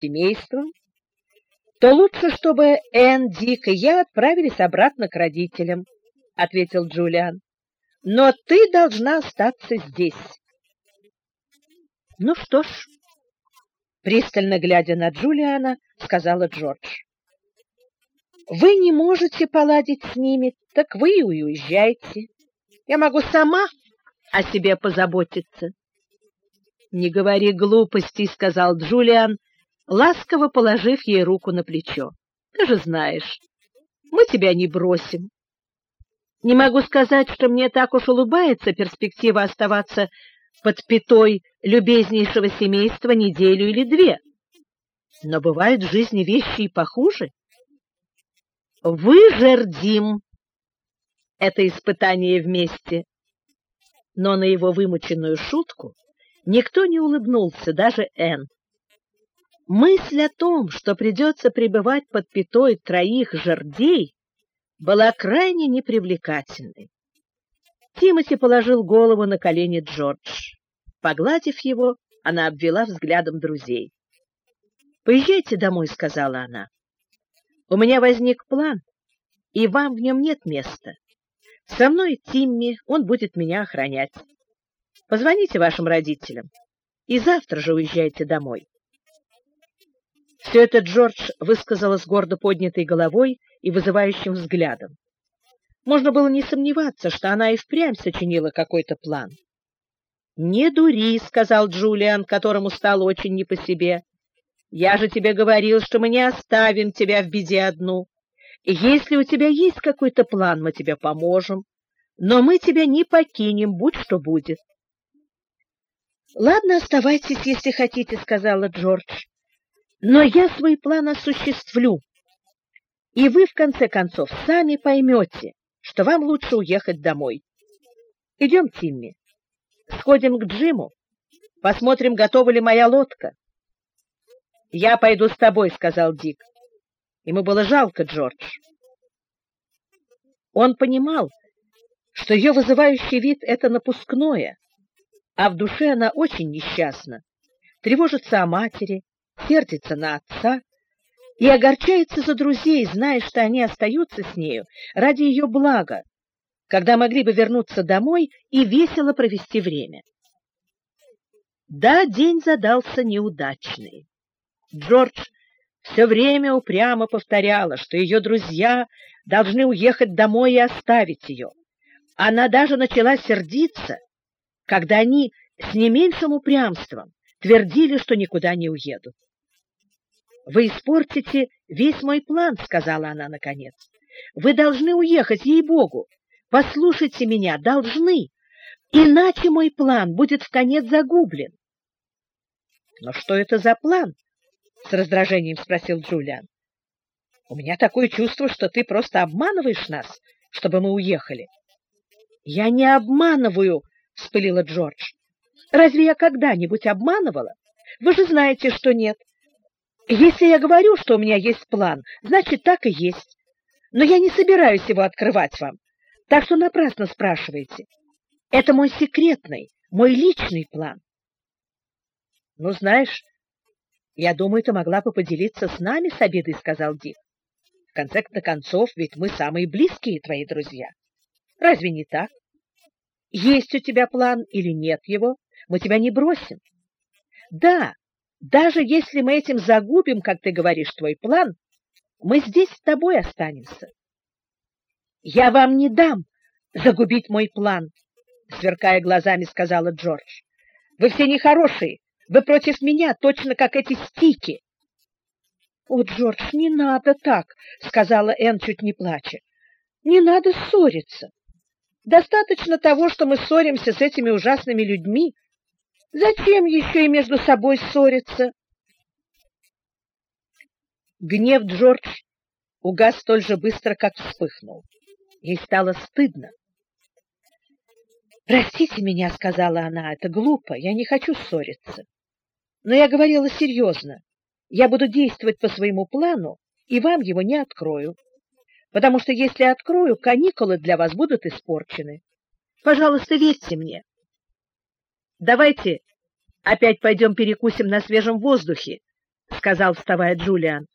семейством, то лучше, чтобы Энн, Дик и я отправились обратно к родителям, — ответил Джулиан. — Но ты должна остаться здесь. — Ну что ж, — пристально глядя на Джулиана, сказала Джордж. — Вы не можете поладить с ними, так вы и уезжайте. Я могу сама о себе позаботиться. — Не говори глупостей, — сказал Джулиан, ласково положив ей руку на плечо. Ты же знаешь, мы тебя не бросим. Не могу сказать, что мне так уж улыбается перспектива оставаться под пятой любезнейшего семейства неделю или две. Но бывают в жизни вещи и похуже. Выжердим это испытание вместе. Но на его вымученную шутку никто не улыбнулся, даже Энн. Мысль о том, что придется пребывать под пятой троих жердей, была крайне непривлекательной. Тимоти положил голову на колени Джордж. Погладив его, она обвела взглядом друзей. «Поезжайте домой», — сказала она. «У меня возник план, и вам в нем нет места. Со мной Тимми, он будет меня охранять. Позвоните вашим родителям, и завтра же уезжайте домой». Все это Джордж высказала с гордо поднятой головой и вызывающим взглядом. Можно было не сомневаться, что она и впрямь сочинила какой-то план. «Не дури», — сказал Джулиан, которому стало очень не по себе. «Я же тебе говорил, что мы не оставим тебя в беде одну. Если у тебя есть какой-то план, мы тебе поможем, но мы тебя не покинем, будь что будет». «Ладно, оставайтесь, если хотите», — сказала Джордж. Но я свой план осуществлю, и вы, в конце концов, сами поймете, что вам лучше уехать домой. Идем, Тимми, сходим к Джиму, посмотрим, готова ли моя лодка. — Я пойду с тобой, — сказал Дик. Ему было жалко Джордж. Он понимал, что ее вызывающий вид — это напускное, а в душе она очень несчастна, тревожится о матери, сердится на отца и огорчается за друзей, зная, что они остаются с нею ради ее блага, когда могли бы вернуться домой и весело провести время. Да, день задался неудачный. Джордж все время упрямо повторяла, что ее друзья должны уехать домой и оставить ее. Она даже начала сердиться, когда они с не меньшим упрямством твердили, что никуда не уедут. Вы испортите весь мой план, сказала она наконец. Вы должны уехать, ей-богу. Послушайте меня, должны. Иначе мой план будет в конец загублен. Но что это за план? с раздражением спросил Джулиан. У меня такое чувство, что ты просто обманываешь нас, чтобы мы уехали. Я не обманываю, вспылила Джордж. Разве я когда-нибудь обманывала? Вы же знаете, что нет. Если я говорю, что у меня есть план, значит, так и есть. Но я не собираюсь его открывать вам, так что напрасно спрашиваете. Это мой секретный, мой личный план. Ну, знаешь, я думаю, ты могла бы поделиться с нами с обедой, сказал Дик. В конце концов, ведь мы самые близкие твои друзья. Разве не так? Есть у тебя план или нет его, мы тебя не бросим. Да, даже если мы этим загубим, как ты говоришь, твой план, мы здесь с тобой останемся. Я вам не дам загубить мой план, сверкая глазами, сказала Джордж. Вы все нехорошие, вы против меня, точно как эти стики. О, Джордж, не надо так, сказала Энн, чуть не плача. Не надо ссориться. Достаточно того, что мы ссоримся с этими ужасными людьми, Зачем еще и между собой ссориться? Гнев Джордж угас столь же быстро, как вспыхнул. Ей стало стыдно. «Простите меня», — сказала она, — «это глупо, я не хочу ссориться. Но я говорила серьезно. Я буду действовать по своему плану, и вам его не открою. Потому что если открою, каникулы для вас будут испорчены. Пожалуйста, верьте мне. Давайте опять пойдем перекусим на свежем воздухе, сказал, вставая Джулиан.